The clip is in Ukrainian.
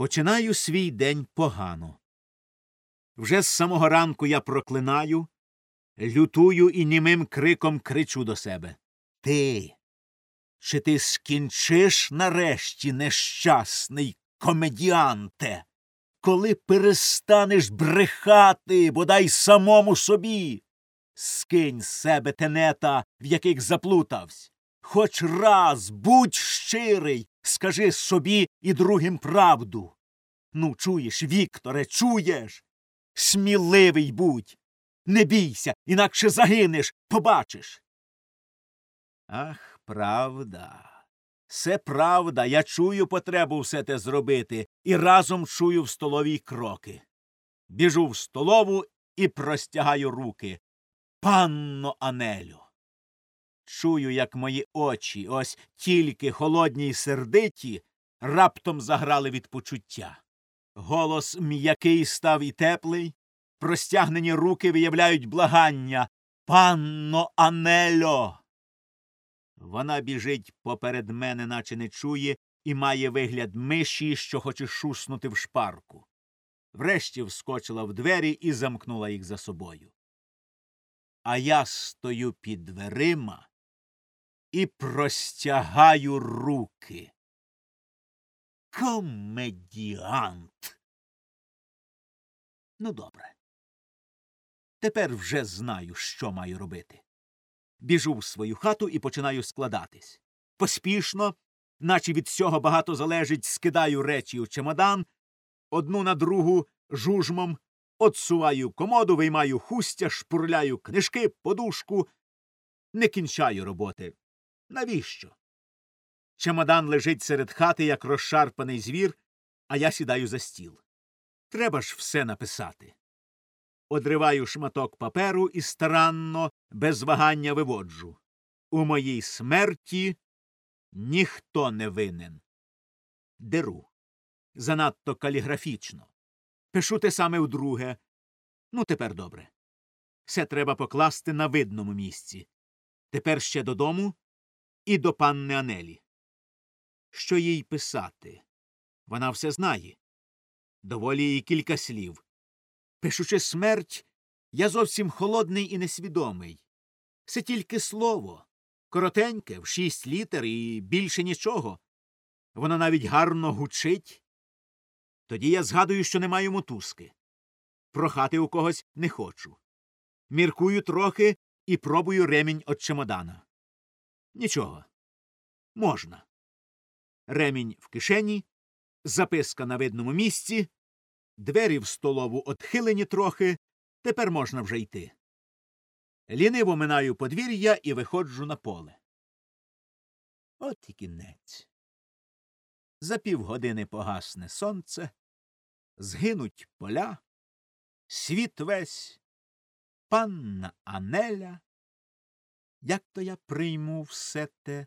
Починаю свій день погано. Вже з самого ранку я проклинаю, лютую і німим криком кричу до себе Ти. Чи ти скінчиш нарешті нещасний комедіанте, коли перестанеш брехати бодай самому собі? Скинь з себе тенета, в яких заплутавсь. Хоч раз будь щирий, скажи собі і другим правду. Ну, чуєш, Вікторе, чуєш? Сміливий будь. Не бійся, інакше загинеш, побачиш. Ах, правда. Це правда, я чую потребу все те зробити і разом чую в столовій кроки. Біжу в столову і простягаю руки. Панно Анелю. Чую, як мої очі, ось тільки холодні й сердиті, раптом заграли від почуття. Голос м'який став і теплий, простягнені руки виявляють благання. Панно Анельо. Вона біжить поперед мене, наче не чує, і має вигляд миші, що хоче шуснути в шпарку. Врешті вскочила в двері і замкнула їх за собою. А я стою під дверима і простягаю руки. Комедіант. Ну, добре. Тепер вже знаю, що маю робити. Біжу в свою хату і починаю складатись. Поспішно, наче від цього багато залежить, скидаю речі у чемодан, одну на другу жужмом, отсуваю комоду, виймаю хустя, шпурляю книжки, подушку. Не кінчаю роботи. Навіщо? Чемодан лежить серед хати, як розшарпаний звір, а я сідаю за стіл. Треба ж все написати. Одриваю шматок паперу і старанно, без вагання виводжу. У моїй смерті ніхто не винен. Деру. Занадто каліграфічно. Пишу те саме вдруге. Ну, тепер добре. Все треба покласти на видному місці. Тепер ще додому і до панни Анелі. Що їй писати? Вона все знає. Доволі їй кілька слів. Пишучи смерть, я зовсім холодний і несвідомий. Це тільки слово. Коротеньке, в шість літер і більше нічого. Воно навіть гарно гучить. Тоді я згадую, що не маю мотузки. Прохати у когось не хочу. Міркую трохи і пробую ремінь від чемодана. Нічого. Можна. Ремінь в кишені, записка на видному місці, двері в столову отхилені трохи, тепер можна вже йти. Ліниво минаю подвір'я і виходжу на поле. От і кінець. За півгодини погасне сонце, згинуть поля, світ весь, панна Анеля. Як то я прийму все те